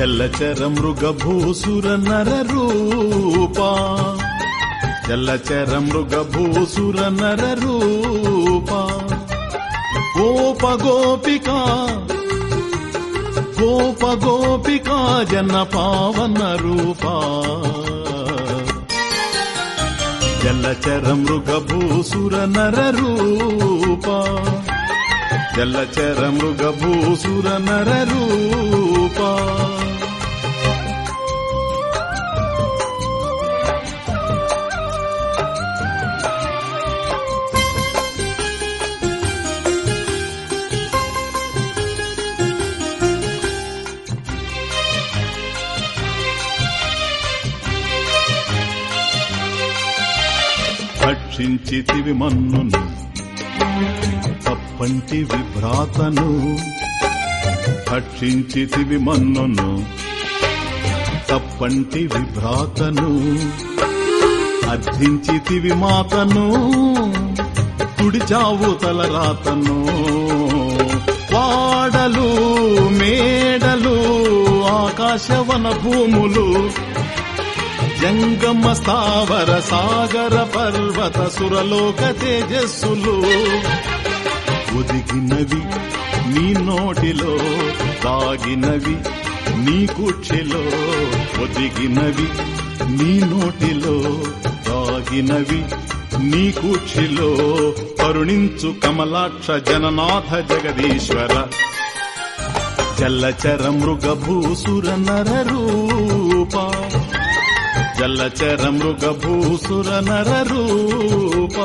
జలచర మృగభూసుర నర రూపా జలచర మృగభూసుర నర రూపా గోప గోపికా గోప గోపికా జన పావన రూపా జలచర మృగభూసుర నర రూపా జలచర మృగభూసుర నర రూపా భక్షించితివి మన్నును తప్పంటి విభ్రాతను భక్షించితివి మన్నును తప్పంటి విభ్రాతను అర్థించితివి మాతను తుడిచావు తలరాతను వాడలు మేడలు ఆకాశవన భూములు జంగమ స్థావర సాగర పర్వత సురలోక తేజస్సులు. ఒదిగినవి నీ నోటిలో తాగినవి నీ కుక్షిలో ఒదిగినవి నీ నోటిలో తాగినవి నీ కుక్షిలో కరుణించు కమలాక్ష జననాథ జగదీశ్వర. జల్లచర మృగభూసుర నర రూపా. జల్లచర మృగభూసుర నర రూప.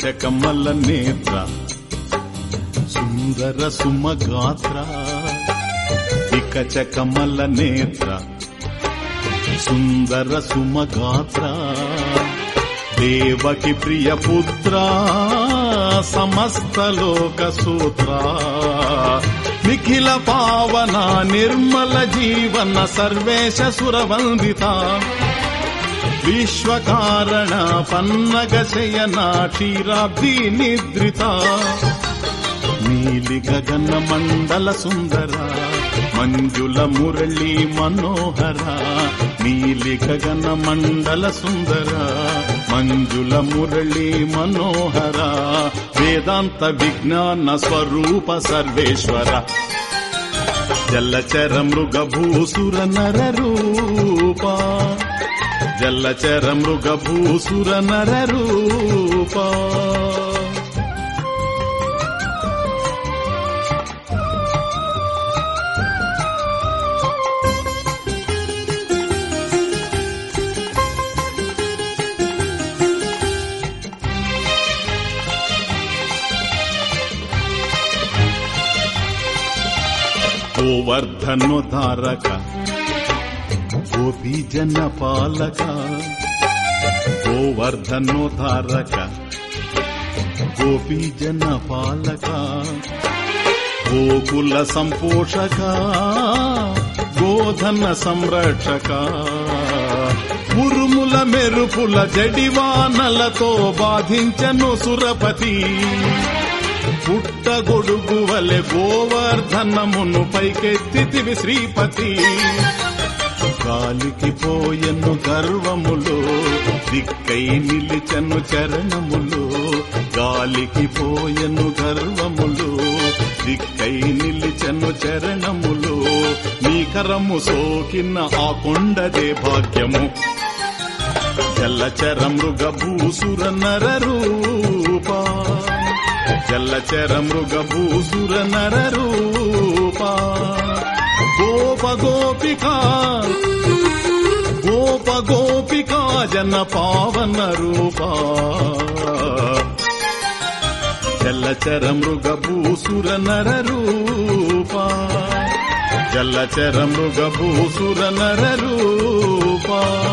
చకమల్ల నేత్ర సుందర సుమగాత్ర ఇకచ కమల నేత్ర సుందర సుమగాత్ర దేవకి ప్రియ పుత్ర సమస్త లోక సూత్ర. నిఖిల పావన నిర్మల జీవన సర్వేశ సురవందిత విశ్వకారణ పన్నగ శయన క్షీరాబ్ది నిద్రిత. నీలి గగన మండల సుందర మంజుల మురళి మనోహర నీలి గగన మండల సుందర మంజుల మురళి మనోహర వేదాంత విజ్ఞాన స్వరూప సర్వేశ్వర. జల్లచర మృగభూసుర నర రూప జల్లచర మృగభూసుర నర రూపా. గోవర్ధనోద్ధారక గోపీ జన పాలక గోవర్ధనోద్ధారక గోపీ జన పాలక గోకుల సంపోషక గోధన సంరక్షక ఉరుముల మెరుపుల జడివానలతో బాధించను సురపతి. పుట్టగొడుగు వలె గోవర్ధనమును పైకెత్తితివి శ్రీపతి. గాలికి పోయెను గర్వములు దిక్కై నిలిచెను చరణములు. గాలికి పోయెను గర్వములు దిక్కై నిలిచెను చరణములు. నీ కరము సోకిన ఆ కొండదే భాగ్యము. జల్లచర మృగభూసుర భూసుర జల్లచర మృగభూసుర నర రూపా. గోప గోపికా గోప గోపికా జన పావన రూప. జల్లచర మృగభూసుర నర రూపా. జల్లచర మృగభూసుర నర రూపా.